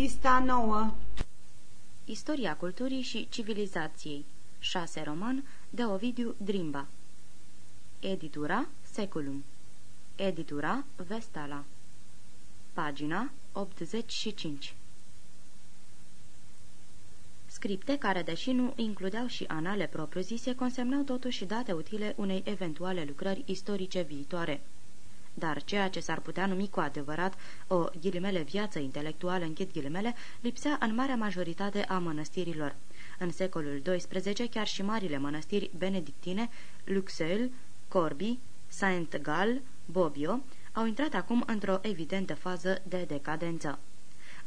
Pista nouă. Istoria culturii și civilizației. 6 roman de Ovidiu Drimba. Editura Seculum. Editura Vestala. Pagina 85 Scripte care, deși nu includeau și anale propriu-zise, consemnau totuși date utile unei eventuale lucrări istorice viitoare dar ceea ce s-ar putea numi cu adevărat o ghilimele viață intelectuală, închid ghilimele, lipsea în marea majoritate a mănăstirilor. În secolul XII, chiar și marile mănăstiri benedictine, Luxeuil, Corby, Saint-Gall, Bobbio, au intrat acum într-o evidentă fază de decadență.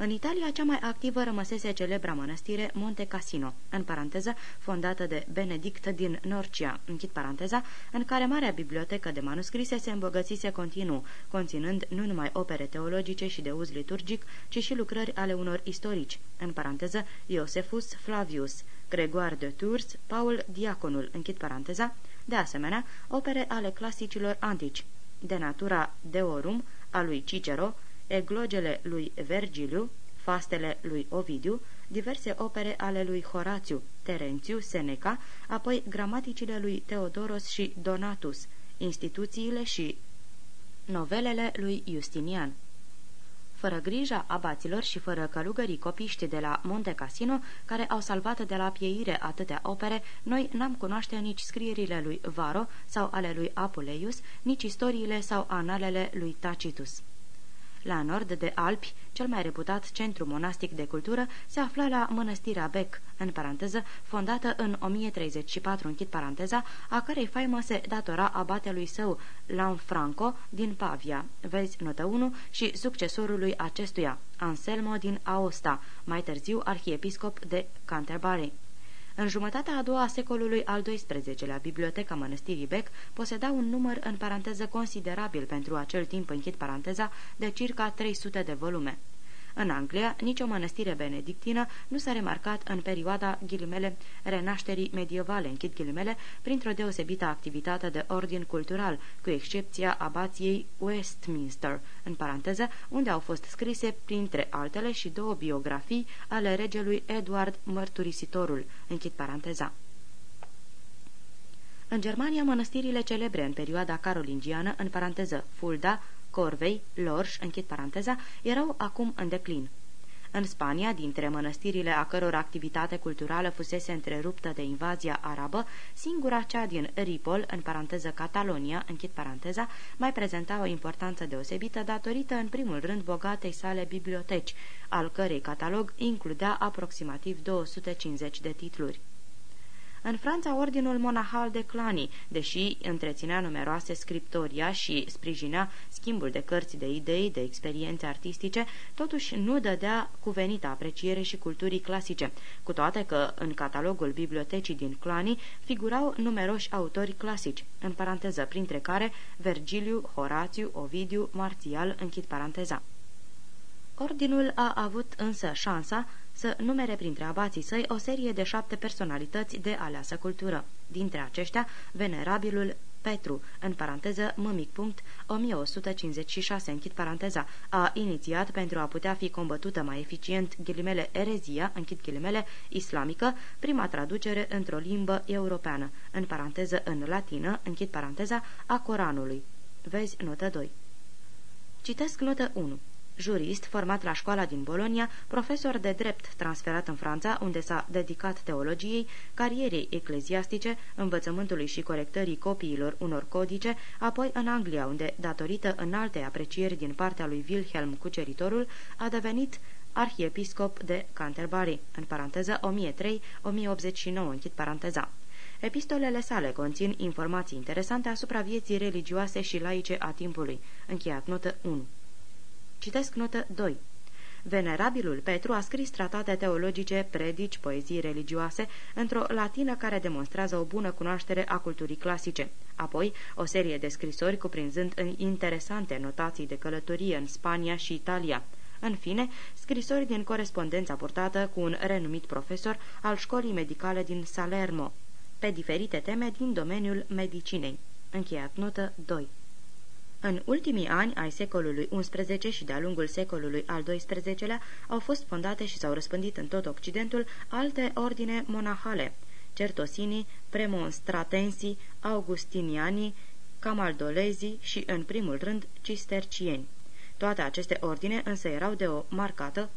În Italia, cea mai activă rămăsese celebra mănăstire Monte Cassino, în paranteză, fondată de Benedict din Norcia, închid paranteza, în care marea bibliotecă de manuscrise se îmbogățise continuu, conținând nu numai opere teologice și de uz liturgic, ci și lucrări ale unor istorici, în paranteză, Iosefus Flavius, Gregoire de Tours, Paul Diaconul, închid paranteza, de asemenea, opere ale clasicilor antici, de natura Deorum, a lui Cicero, eglogele lui Vergiliu, fastele lui Ovidiu, diverse opere ale lui Horațiu, Terențiu, Seneca, apoi gramaticile lui Teodoros și Donatus, instituțiile și novelele lui Justinian. Fără grija abaților și fără călugării copiști de la Monte Cassino, care au salvat de la pieire atâtea opere, noi n-am cunoaște nici scrierile lui Varo sau ale lui Apuleius, nici istoriile sau analele lui Tacitus. La nord de Alpi, cel mai reputat centru monastic de cultură se afla la mănăstirea Bec, în paranteză, fondată în 1034, închid paranteza, a cărei faimă se datora abatelui său, Lanfranco, din Pavia, vezi notă 1, și succesorului acestuia, Anselmo din Aosta, mai târziu arhiepiscop de Canterbury. În jumătatea a doua a secolului al XII-lea, biblioteca mănăstirii Bec poseda un număr în paranteză considerabil pentru acel timp, închid paranteza, de circa 300 de volume. În Anglia, nicio mănăstire benedictină nu s-a remarcat în perioada ghilimele renașterii medievale, închid ghilimele, printr-o deosebită activitate de ordin cultural, cu excepția abației Westminster, în paranteză, unde au fost scrise, printre altele, și două biografii ale regelui Edward Mărturisitorul, închid paranteza. În Germania, mănăstirile celebre în perioada carolingiană, în paranteză Fulda, Corvei, Lorș, închid paranteza, erau acum în declin. În Spania, dintre mănăstirile a căror activitate culturală fusese întreruptă de invazia arabă, singura cea din Ripol, în paranteză Catalonia, închid paranteza, mai prezenta o importanță deosebită datorită în primul rând bogatei sale biblioteci, al cărei catalog includea aproximativ 250 de titluri. În Franța, ordinul monahal de Clani, deși întreținea numeroase scriptoria și sprijinea schimbul de cărți de idei, de experiențe artistice, totuși nu dădea cuvenită apreciere și culturii clasice, cu toate că în catalogul bibliotecii din Clani figurau numeroși autori clasici, în paranteză, printre care Vergiliu, Horațiu, Ovidiu, Marțial, închid paranteza. Ordinul a avut însă șansa să numere printre abații săi o serie de șapte personalități de aleasă cultură. Dintre aceștia, venerabilul Petru, în paranteză mămic punct, 1156, închid paranteza, a inițiat pentru a putea fi combătută mai eficient ghilimele erezia, închid ghilimele, islamică, prima traducere într-o limbă europeană, în paranteză în latină, închid paranteza, a Coranului. Vezi notă 2. Citesc notă 1 jurist format la școala din Bolonia, profesor de drept transferat în Franța, unde s-a dedicat teologiei, carierei ecleziastice, învățământului și corectării copiilor unor codice, apoi în Anglia, unde, datorită înalte aprecieri din partea lui Wilhelm Cuceritorul, a devenit arhiepiscop de Canterbury, în paranteză 1003-1089, închid paranteza. Epistolele sale conțin informații interesante asupra vieții religioase și laice a timpului. Încheiat notă 1. Citesc notă 2. Venerabilul Petru a scris tratate teologice, predici, poezii religioase, într-o latină care demonstrează o bună cunoaștere a culturii clasice. Apoi, o serie de scrisori cuprinzând în interesante notații de călătorie în Spania și Italia. În fine, scrisori din corespondența purtată cu un renumit profesor al școlii medicale din Salermo, pe diferite teme din domeniul medicinei. Încheiat notă 2 În ultimii ani ai secolului XI și de-a lungul secolului al XII-lea au fost fondate și s-au răspândit în tot Occidentul alte ordine monahale, certosinii, premonstratensi, augustinianii, camaldolezii și, în primul rând, cistercieni. Toate aceste ordine însă erau de o marcată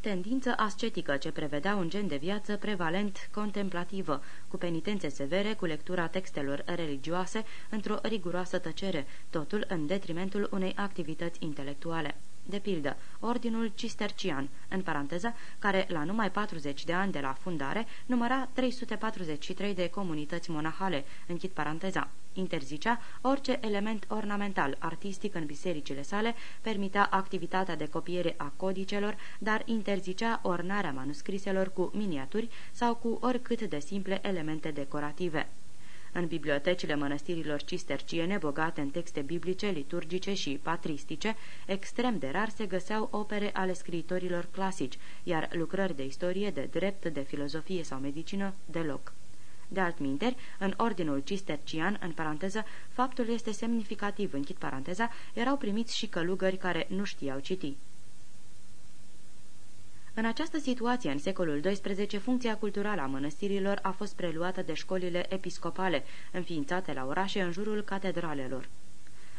tendință ascetică ce prevedea un gen de viață prevalent contemplativă, cu penitențe severe, cu lectura textelor religioase, într-o riguroasă tăcere, totul în detrimentul unei activități intelectuale. De pildă, Ordinul Cistercian, în paranteză, care la numai 40 de ani de la fundare număra 343 de comunități monahale, închid paranteza interzicea orice element ornamental, artistic în bisericile sale, permitea activitatea de copiere a codicelor, dar interzicea ornarea manuscriselor cu miniaturi sau cu oricât de simple elemente decorative. În bibliotecile mănăstirilor cisterciene, bogate în texte biblice, liturgice și patristice, extrem de rar se găseau opere ale scriitorilor clasici, iar lucrări de istorie, de drept, de filozofie sau medicină, deloc. De altminteri, în ordinul cistercian, în paranteză, faptul este semnificativ, închid paranteza, erau primiți și călugări care nu știau citi. În această situație, în secolul XII, funcția culturală a mănăstirilor a fost preluată de școlile episcopale, înființate la orașe în jurul catedralelor.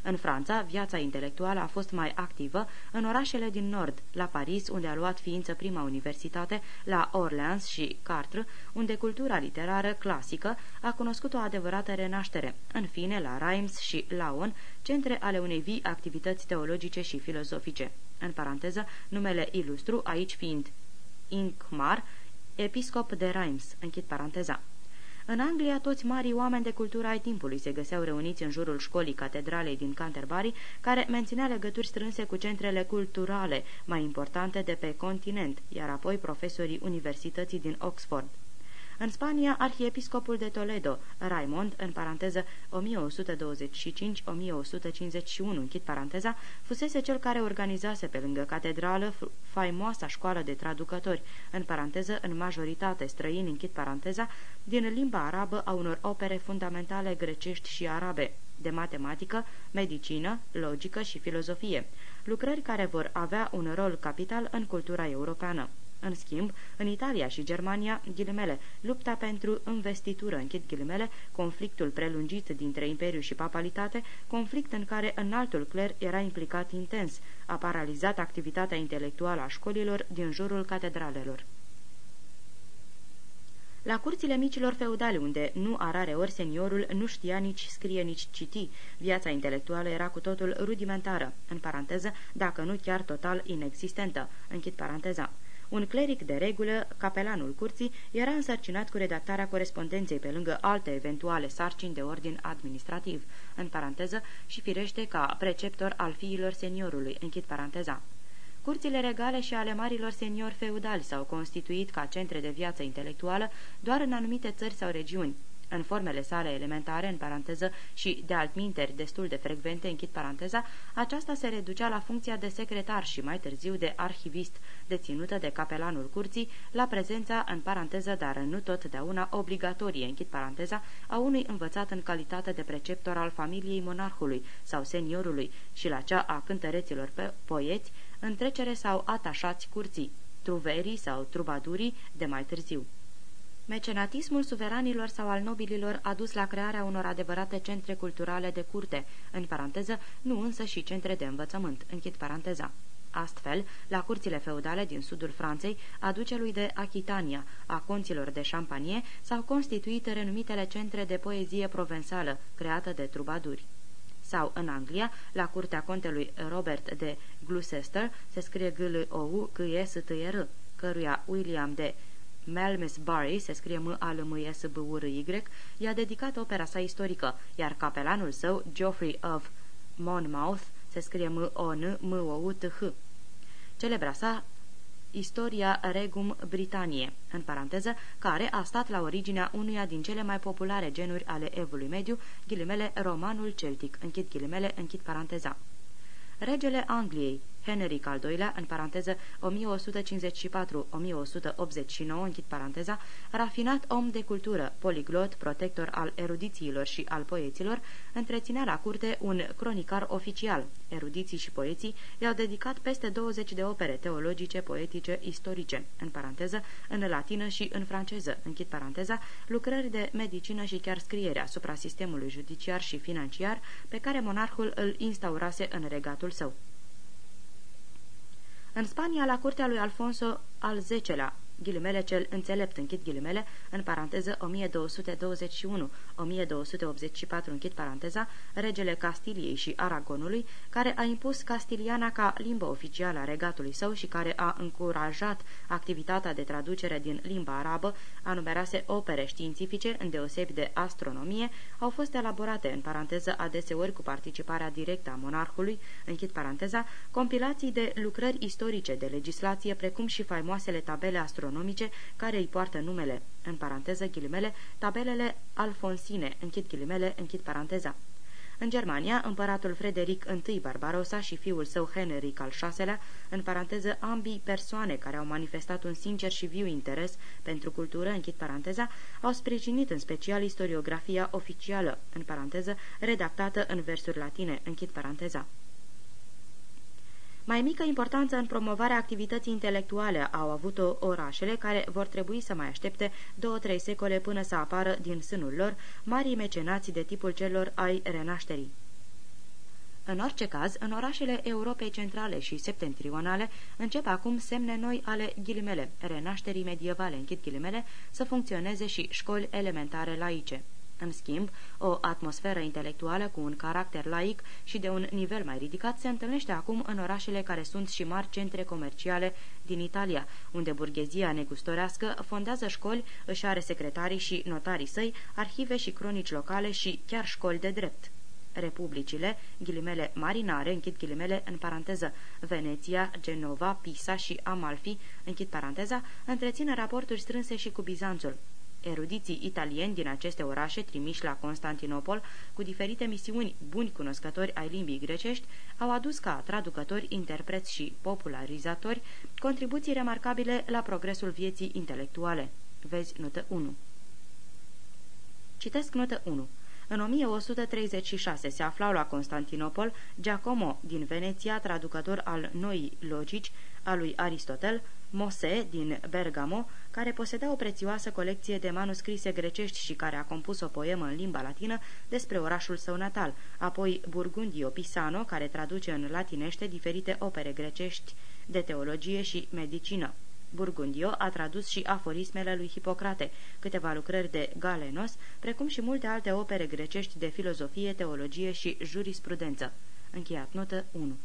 În Franța, viața intelectuală a fost mai activă în orașele din nord, la Paris, unde a luat ființă prima universitate, la Orleans și Cartres, unde cultura literară clasică a cunoscut o adevărată renaștere, în fine la Reims și Laon, centre ale unei vii activități teologice și filozofice. În paranteză, numele ilustru, aici fiind Inkmar, episcop de Reims, închid paranteza. În Anglia, toți marii oameni de cultură ai timpului se găseau reuniți în jurul școlii catedralei din Canterbury, care menținea legături strânse cu centrele culturale mai importante de pe continent, iar apoi profesorii Universității din Oxford. În Spania, arhiepiscopul de Toledo, Raimond, în paranteză 1125-1151, închid paranteza, fusese cel care organizase pe lângă catedrală faimoasa școală de traducători, în paranteză în majoritate străini, închid paranteza, din limba arabă a unor opere fundamentale grecești și arabe, de matematică, medicină, logică și filozofie, lucrări care vor avea un rol capital în cultura europeană. În schimb, în Italia și Germania, ghilimele, lupta pentru investitură, închid ghilimele, conflictul prelungit dintre Imperiu și Papalitate, conflict în care înaltul cler era implicat intens, a paralizat activitatea intelectuală a școlilor din jurul catedralelor. La curțile micilor feudale, unde nu a rare ori seniorul nu știa nici scrie, nici citi, viața intelectuală era cu totul rudimentară, în paranteză, dacă nu chiar total inexistentă, închid paranteza. Un cleric de regulă, capelanul curții, era însărcinat cu redactarea corespondenței pe lângă alte eventuale sarcini de ordin administrativ, în paranteză, și firește ca preceptor al fiilor seniorului, închid paranteza. Curțile regale și ale marilor seniori feudali s-au constituit ca centre de viață intelectuală doar în anumite țări sau regiuni, în formele sale elementare, în paranteză, și de altminteri destul de frecvente, închid paranteza, aceasta se reducea la funcția de secretar și mai târziu de arhivist, deținută de capelanul curții, la prezența, în paranteză, dar nu totdeauna obligatorie, închid paranteza, a unui învățat în calitate de preceptor al familiei monarhului sau seniorului și la cea a cântăreților pe poeți, în trecere sau atașați curții, truverii sau trubadurii de mai târziu. Mecenatismul suveranilor sau al nobililor a dus la crearea unor adevărate centre culturale de curte, în paranteză, nu însă și centre de învățământ, închid paranteza. Astfel, la curțile feudale din sudul Franței, a ducelui de Achitania, a conților de Champagne, s-au constituit renumitele centre de poezie provensală, creată de trubaduri. Sau, în Anglia, la curtea contelui Robert de Gloucester, se scrie g l o u c e s t e r căruia William de Malmesbury, se scrie m a l m s b u r y i-a dedicat opera sa istorică, iar capelanul său, Geoffrey of Monmouth, se scrie m o n m o u t h Celebra sa Istoria Regum Britanniei, în paranteză, care a stat la originea unuia din cele mai populare genuri ale evului mediu, ghilimele romanul celtic, închid ghilimele, închid paranteza. Regele Angliei, Henric al II-lea, în paranteză 1154-1189, închid paranteza, rafinat om de cultură, poliglot, protector al erudițiilor și al poeților, întreținea la curte un cronicar oficial. Erudiții și poeții i-au dedicat peste 20 de opere teologice, poetice, istorice, în paranteză, în latină și în franceză, închid paranteza, lucrări de medicină și chiar scriere asupra sistemului judiciar și financiar pe care monarhul îl instaurase în regatul său. În Spania, la curtea lui Alfonso al X-lea, ghilimele cel înțelept, închid ghilimele, în paranteză 1221-1284, închid paranteza, regele Castiliei și Aragonului, care a impus castiliana ca limbă oficială a regatului său și care a încurajat activitatea de traducere din limba arabă, a numerase opere științifice, îndeosebi de astronomie, au fost elaborate, în paranteză adeseori cu participarea directă a monarhului, închid paranteza, compilații de lucrări istorice de legislație, precum și faimoasele tabele astronomice astronomice care îi poartă numele, în paranteză ghilimele, tabelele alfonsine, închid ghilimele, închid paranteza. În Germania, împăratul Frederic I Barbarossa și fiul său Henric al VI-lea, în paranteză ambii persoane care au manifestat un sincer și viu interes pentru cultură, închid paranteza, au sprijinit în special istoriografia oficială, în paranteză, redactată în versuri latine, închid paranteza. Mai mică importanță în promovarea activității intelectuale au avut-o orașele care vor trebui să mai aștepte două-trei secole până să apară din sânul lor marii mecenați de tipul celor ai renașterii. În orice caz, în orașele Europei centrale și septentrionale încep acum semne noi ale ghilimele, renașterii medievale, închid ghilimele, să funcționeze și școli elementare laice. În schimb, o atmosferă intelectuală cu un caracter laic și de un nivel mai ridicat se întâlnește acum în orașele care sunt și mari centre comerciale din Italia, unde burghezia negustorească fondează școli, își are secretarii și notarii săi, arhive și cronici locale și chiar școli de drept. Republicile, ghilimele marinare, închid ghilimele în paranteză, Veneția, Genova, Pisa și Amalfi, închid paranteza, întrețin raporturi strânse și cu Bizanțul. Erudiții italieni din aceste orașe, trimiși la Constantinopol, cu diferite misiuni buni cunoscători ai limbii grecești, au adus ca traducători, interpreți și popularizatori contribuții remarcabile la progresul vieții intelectuale. Vezi notă 1. Citesc notă 1. În 1136 se aflau la Constantinopol Giacomo din Veneția, traducător al noii logici a lui Aristotel, Mose din Bergamo, care poseda o prețioasă colecție de manuscrise grecești și care a compus o poemă în limba latină despre orașul său natal, apoi Burgundio Pisano, care traduce în latinește diferite opere grecești de teologie și medicină. Burgundio a tradus și aforismele lui Hipocrate, câteva lucrări de Galenos, precum și multe alte opere grecești de filozofie, teologie și jurisprudență. Încheiat notă 1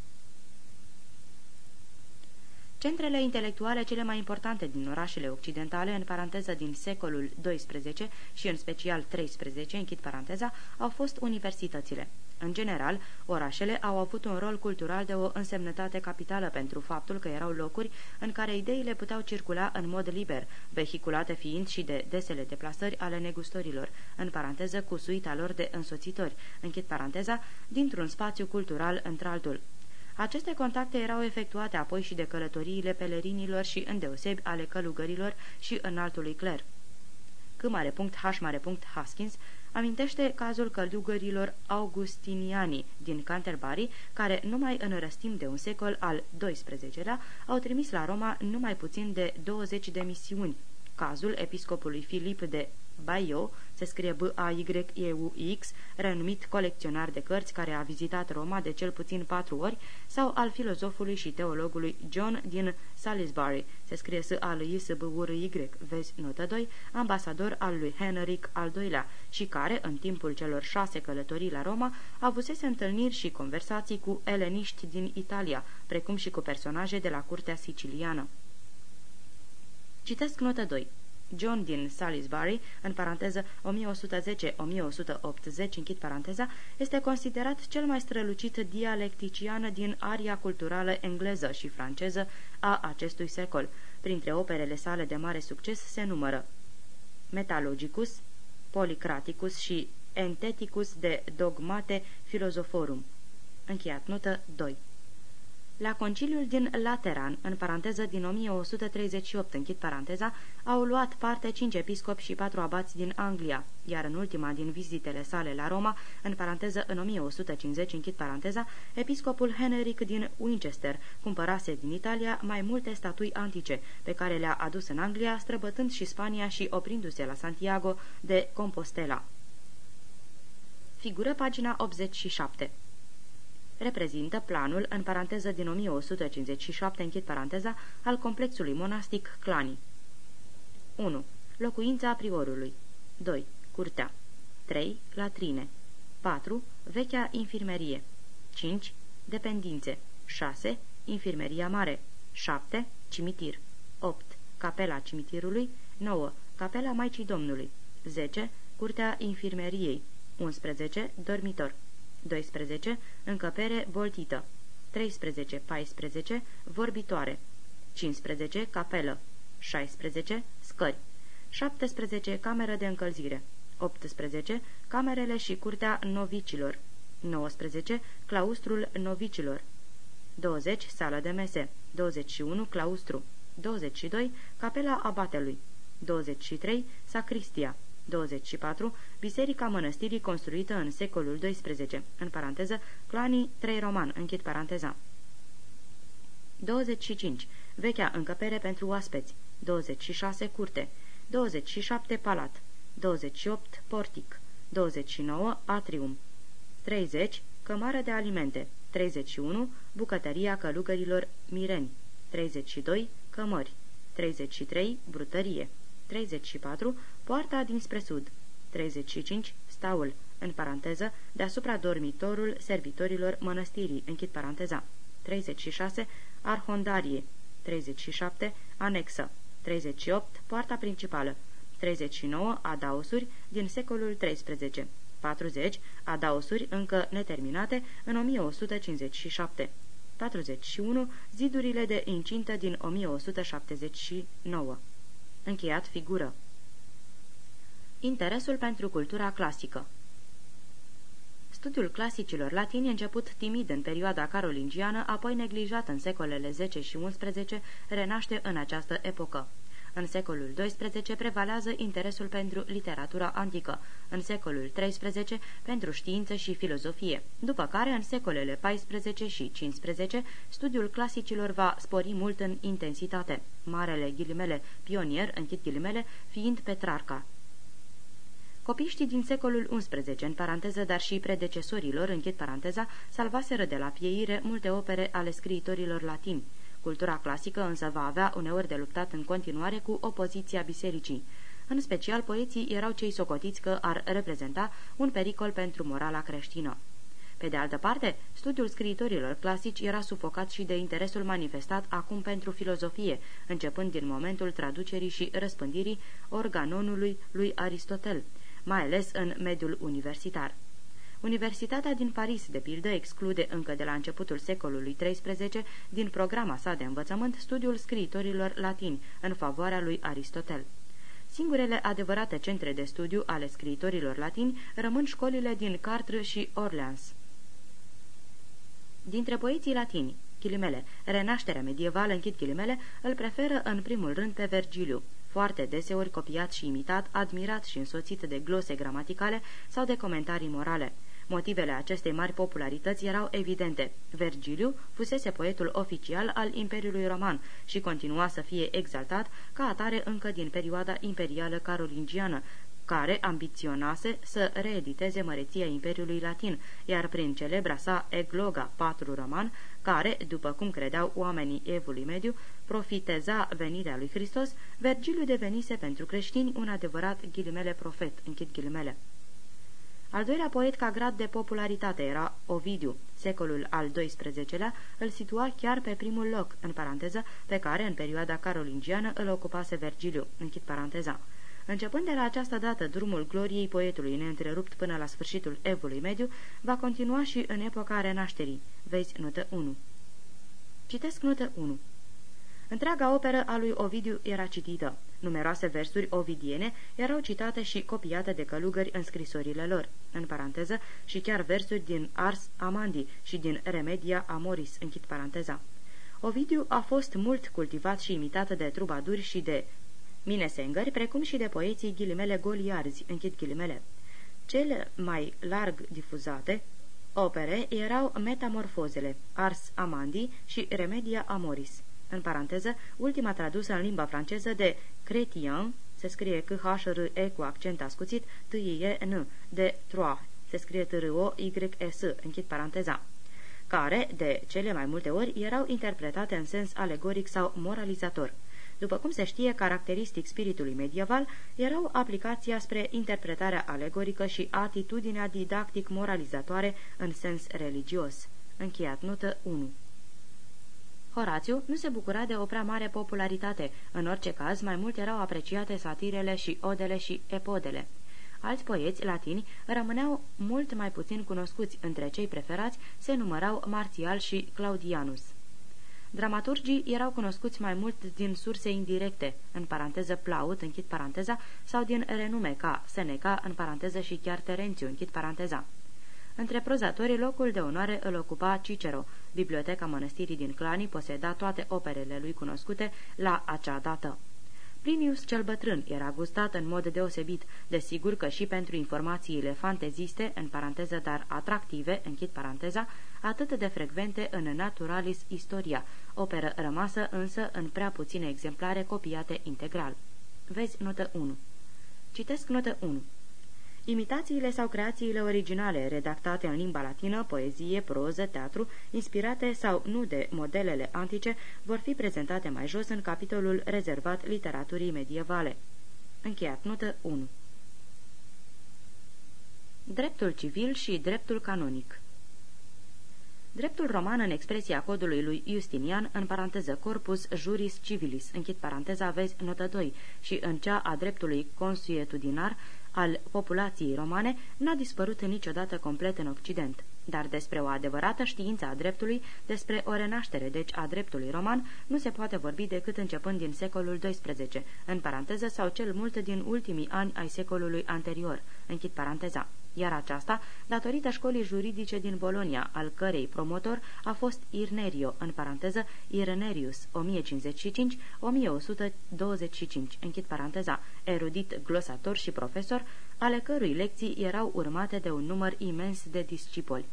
Centrele intelectuale cele mai importante din orașele occidentale, în paranteză din secolul XII și în special XIII, închid paranteza, au fost universitățile. În general, orașele au avut un rol cultural de o însemnătate capitală pentru faptul că erau locuri în care ideile puteau circula în mod liber, vehiculate fiind și de desele deplasări ale negustorilor, în paranteză cu suita lor de însoțitori, închid paranteza, dintr-un spațiu cultural într-altul. Aceste contacte erau efectuate apoi și de călătoriile pelerinilor și îndeosebi ale călugărilor și înaltului cler. Haskins amintește cazul călugărilor augustiniani din Canterbury, care numai în răstim de un secol al XII-lea au trimis la Roma numai puțin de 20 de misiuni. Cazul episcopului Filip de Baio, se scrie B-A-Y-E-U-X, renumit colecționar de cărți care a vizitat Roma de cel puțin patru ori, sau al filozofului și teologului John din Salisbury, se scrie s a l i s b u r y vezi notă 2, ambasador al lui Henric al II-lea și care, în timpul celor șase călătorii la Roma, avusese întâlniri și conversații cu eleniști din Italia, precum și cu personaje de la curtea siciliană. Citesc notă 2. John din Salisbury, în paranteză 1110-1180, închid paranteza, este considerat cel mai strălucit dialectician din aria culturală engleză și franceză a acestui secol. Printre operele sale de mare succes se numără Metalogicus, Policraticus și Enteticus de Dogmate Philosophorum. Încheiat notă 2 La conciliul din Lateran, în paranteză din 1138, închid paranteza, au luat parte cinci episcopi și patru abați din Anglia, iar în ultima din vizitele sale la Roma, în paranteză în 1150, închid paranteza, episcopul Heneric din Winchester cumpărase din Italia mai multe statui antice, pe care le-a adus în Anglia, străbătând și Spania și oprindu-se la Santiago de Compostela. Figură pagina 87 reprezintă planul, în paranteză din 1157, închid paranteza, al complexului monastic Clani. 1. Locuința priorului 2. Curtea 3. Latrine 4. Vechea infirmerie 5. Dependințe 6. Infirmeria mare 7. Cimitir 8. Capela cimitirului 9. Capela Maicii Domnului 10. Curtea infirmeriei 11. Dormitor 12. Încăpere boltită 13-14. Vorbitoare 15. Capelă 16. Scări 17. Cameră de încălzire 18. Camerele și curtea novicilor 19. Claustrul novicilor 20. Sală de mese 21. Claustru 22. Capela abatelui 23. Sacristia 24. Biserica mănăstirii construită în secolul XII, în paranteză, clanii 3 roman, închid paranteza. 25. Vechea încăpere pentru oaspeți. 26. Curte. 27. Palat. 28. Portic. 29. Atrium. 30. Cămară de alimente. 31. Bucătăria călugărilor mireni. 32. Cămări. 33. Brutărie. 34. Poarta dinspre sud. 35. Staul, în paranteză, deasupra dormitorul servitorilor mănăstirii, închid paranteza. 36. Arhondarie. 37. Anexă. 38. Poarta principală. 39. Adaosuri din secolul XIII. 40. Adaosuri încă neterminate în 1157. 41. Zidurile de incintă din 1179. Încheiat figură. Interesul pentru cultura clasică Studiul clasicilor latini, început timid în perioada carolingiană, apoi neglijat în secolele 10 și 11, renaște în această epocă. În secolul XII prevalează interesul pentru literatura antică, în secolul XIII pentru știință și filozofie, după care în secolele XIV și XV studiul clasicilor va spori mult în intensitate, marele ghilimele pionier, închid ghilimele, fiind Petrarca. Copiștii din secolul XI, în paranteză, dar și predecesorilor, închid paranteza, salvaseră de la pieire multe opere ale scriitorilor latini. Cultura clasică însă va avea uneori de luptat în continuare cu opoziția bisericii. În special, poeții erau cei socotiți că ar reprezenta un pericol pentru morala creștină. Pe de altă parte, studiul scriitorilor clasici era sufocat și de interesul manifestat acum pentru filozofie, începând din momentul traducerii și răspândirii organonului lui Aristotel, mai ales în mediul universitar. Universitatea din Paris, de pildă, exclude încă de la începutul secolului XIII din programa sa de învățământ studiul scriitorilor latini în favoarea lui Aristotel. Singurele adevărate centre de studiu ale scriitorilor latini rămân școlile din Cartres și Orleans. Dintre poeții latini, ghilimele, renașterea medievală, închid ghilimele, îl preferă în primul rând pe Vergiliu, foarte deseori copiat și imitat, admirat și însoțit de glose gramaticale sau de comentarii morale. Motivele acestei mari popularități erau evidente. Vergiliu fusese poetul oficial al Imperiului Roman și continua să fie exaltat ca atare încă din perioada imperială carolingiană, care ambiționase să reediteze măreția Imperiului Latin, iar prin celebra sa Egloga 4 roman, care, după cum credeau oamenii Evului Mediu, profiteza venirea lui Hristos, Vergiliu devenise pentru creștini un adevărat ghilimele profet, închid ghilimele. Al doilea poet ca grad de popularitate era Ovidiu. Secolul al XII-lea îl situa chiar pe primul loc, în paranteză, pe care, în perioada carolingiană, îl ocupase Vergiliu, închid paranteza. Începând de la această dată, drumul gloriei poetului neîntrerupt până la sfârșitul evului mediu va continua și în epoca renașterii. Vezi notă 1. Citesc notă 1. Întreaga operă a lui Ovidiu era citită. Numeroase versuri ovidiene erau citate și copiate de călugări în scrisorile lor, în paranteză, și chiar versuri din Ars Amandi și din Remedia Amoris, închid paranteza. Ovidiu a fost mult cultivat și imitat de trubaduri și de minesengări, precum și de poeții ghilimele goliarzi, închid ghilimele. Cele mai larg difuzate opere erau Metamorfozele, Ars Amandi și Remedia Amoris. În paranteză, ultima tradusă în limba franceză de Chrétien, se scrie c h r e cu accent ascuțit, t i e n de Troyes, se scrie t r o y e s închid paranteza care, de cele mai multe ori, erau interpretate în sens alegoric sau moralizator. După cum se știe, caracteristic spiritului medieval erau aplicația spre interpretarea alegorică și atitudinea didactic-moralizatoare în sens religios. Încheiat notă 1 Horațiu nu se bucura de o prea mare popularitate, în orice caz mai mult erau apreciate satirele și odele și epodele. Alți poeți latini rămâneau mult mai puțin cunoscuți, între cei preferați se numărau Marțial și Claudianus. Dramaturgii erau cunoscuți mai mult din surse indirecte, în paranteză Plaut, închid paranteza, sau din renume ca Seneca, în paranteză și chiar Terențiu, închid paranteza. Între prozatorii locul de onoare îl ocupa Cicero. Biblioteca mănăstirii din Clani poseda toate operele lui cunoscute la acea dată. Plinius cel bătrân era gustat în mod deosebit, desigur că și pentru informațiile fanteziste, în paranteză dar atractive, închid paranteza, atât de frecvente în Naturalis Historia, operă rămasă însă în prea puține exemplare copiate integral. Vezi notă 1. Citesc notă 1. Imitațiile sau creațiile originale, redactate în limba latină, poezie, proză, teatru, inspirate sau nu de modelele antice, vor fi prezentate mai jos în capitolul rezervat literaturii medievale. Încheiat notă 1 Dreptul civil și dreptul canonic. Dreptul roman în expresia codului lui Justinian, în paranteză corpus juris civilis, închid paranteza, vezi notă 2, și în cea a dreptului consuetudinar, al populației romane n-a dispărut niciodată complet în Occident, dar despre o adevărată știință a dreptului, despre o renaștere, deci a dreptului roman, nu se poate vorbi decât începând din secolul XII, în paranteză sau cel mult din ultimii ani ai secolului anterior, închid paranteza iar aceasta datorită școlii juridice din Bolonia, al cărei promotor a fost Irnerio, în paranteză Irenerius, 1055-1125, închid paranteza, erudit, glosator și profesor, ale cărui lecții erau urmate de un număr imens de discipoli.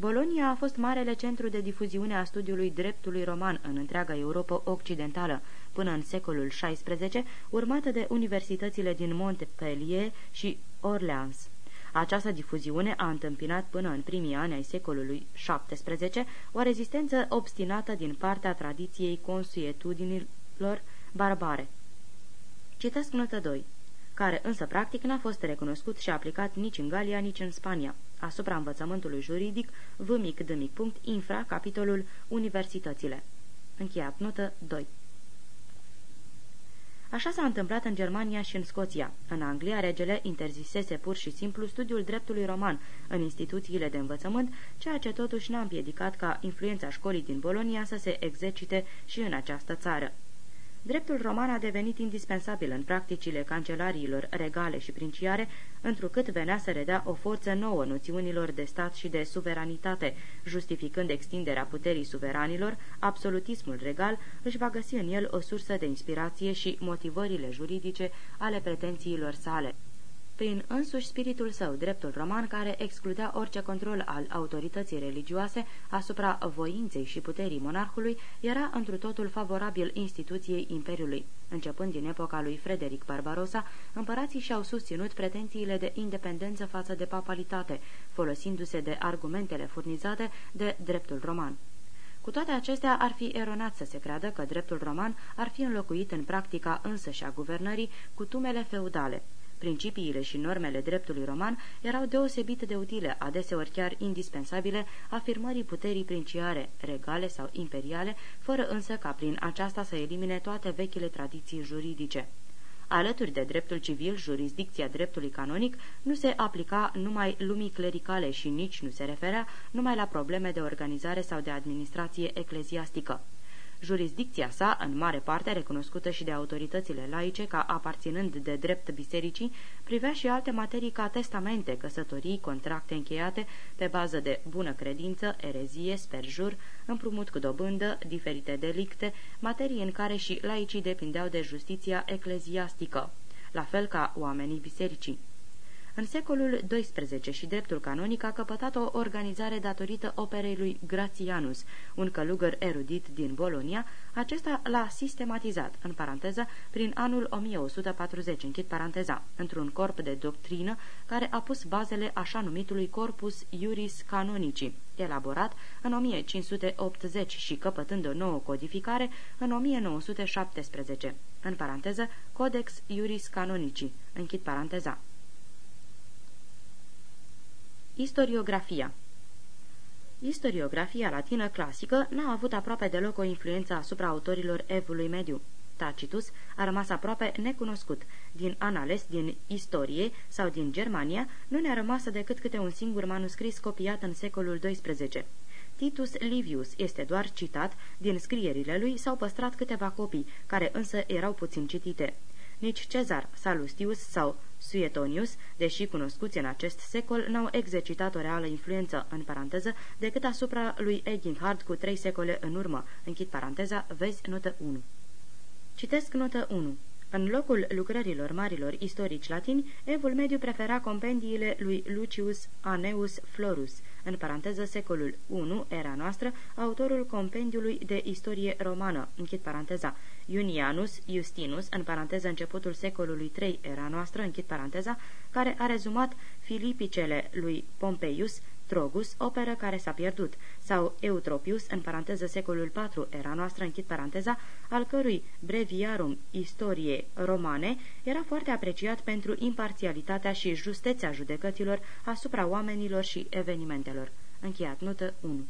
Bolonia a fost marele centru de difuziune a studiului dreptului roman în întreaga Europa occidentală, până în secolul XVI, urmată de universitățile din Montpellier și Orleans. Această difuziune a întâmpinat până în primii ani ai secolului XVII o rezistență obstinată din partea tradiției consuetudinilor barbare. Citesc notă 2 care însă practic n-a fost recunoscut și aplicat nici în Galia, nici în Spania. Asupra învățământului juridic, v mic d mic punct, infra, capitolul Universitățile. Încheiat notă 2 Așa s-a întâmplat în Germania și în Scoția. În Anglia, regele interzisese pur și simplu studiul dreptului roman în instituțiile de învățământ, ceea ce totuși n-a împiedicat ca influența școlii din Bolonia să se exercite și în această țară. Dreptul roman a devenit indispensabil în practicile cancelariilor regale și princiare, întrucât venea să redea o forță nouă noțiunilor de stat și de suveranitate, justificând extinderea puterii suveranilor, absolutismul regal își va găsi în el o sursă de inspirație și motivările juridice ale pretențiilor sale prin însuși spiritul său, dreptul roman, care excludea orice control al autorității religioase asupra voinței și puterii monarhului, era întru totul favorabil instituției Imperiului. Începând din epoca lui Frederic Barbarossa, împărații și-au susținut pretențiile de independență față de papalitate, folosindu-se de argumentele furnizate de dreptul roman. Cu toate acestea, ar fi eronat să se creadă că dreptul roman ar fi înlocuit în practica însăși a guvernării cu tumele feudale. Principiile și normele dreptului roman erau deosebit de utile, adeseori chiar indispensabile, afirmării puterii princiare, regale sau imperiale, fără însă ca prin aceasta să elimine toate vechile tradiții juridice. Alături de dreptul civil, jurisdicția dreptului canonic nu se aplica numai lumii clericale și nici nu se referea numai la probleme de organizare sau de administrație ecleziastică. Jurisdicția sa, în mare parte recunoscută și de autoritățile laice ca aparținând de drept bisericii, privea și alte materii ca testamente, căsătorii, contracte încheiate pe bază de bună credință, erezie, sperjur, împrumut cu dobândă, diferite delicte, materii în care și laicii depindeau de justiția ecleziastică, la fel ca oamenii bisericii. În secolul XII și dreptul canonic a căpătat o organizare datorită operei lui Gratianus, un călugăr erudit din Bolonia, acesta l-a sistematizat, în paranteză, prin anul 1140, închid paranteza, într-un corp de doctrină care a pus bazele așa numitului Corpus Iuris Canonici, elaborat în 1580 și căpătând o nouă codificare în 1917, în paranteză Codex Iuris Canonici, închid paranteza. Istoriografia Istoriografia latină clasică n-a avut aproape deloc o influență asupra autorilor evului mediu. Tacitus a rămas aproape necunoscut. Din Anales, din Istorie sau din Germania nu ne-a rămas decât câte un singur manuscris copiat în secolul XII. Titus Livius este doar citat, din scrierile lui s-au păstrat câteva copii, care însă erau puțin citite. Nici Cezar, Salustius sau Suetonius, deși cunoscuți în acest secol, n-au exercitat o reală influență, în paranteză, decât asupra lui Eginhard cu trei secole în urmă. Închid paranteza, vezi notă 1. Citesc notă 1. În locul lucrărilor marilor istorici latini, Evul Mediu prefera compendiile lui Lucius Aneus Florus, în paranteză secolul I, era noastră, autorul compendiului de istorie romană, închid paranteza, Iunianus Justinus, în paranteză începutul secolului III era noastră, închid paranteza, care a rezumat filipicele lui Pompeius, Trogus, operă care s-a pierdut, sau Eutropius, în paranteză secolul IV era noastră, închid paranteza, al cărui breviarum istorie romane era foarte apreciat pentru imparțialitatea și justețea judecăților asupra oamenilor și evenimentelor. Încheiat notă 1